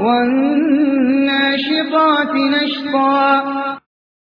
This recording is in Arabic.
وَالنَّاشِطَاتِ نَشْطًا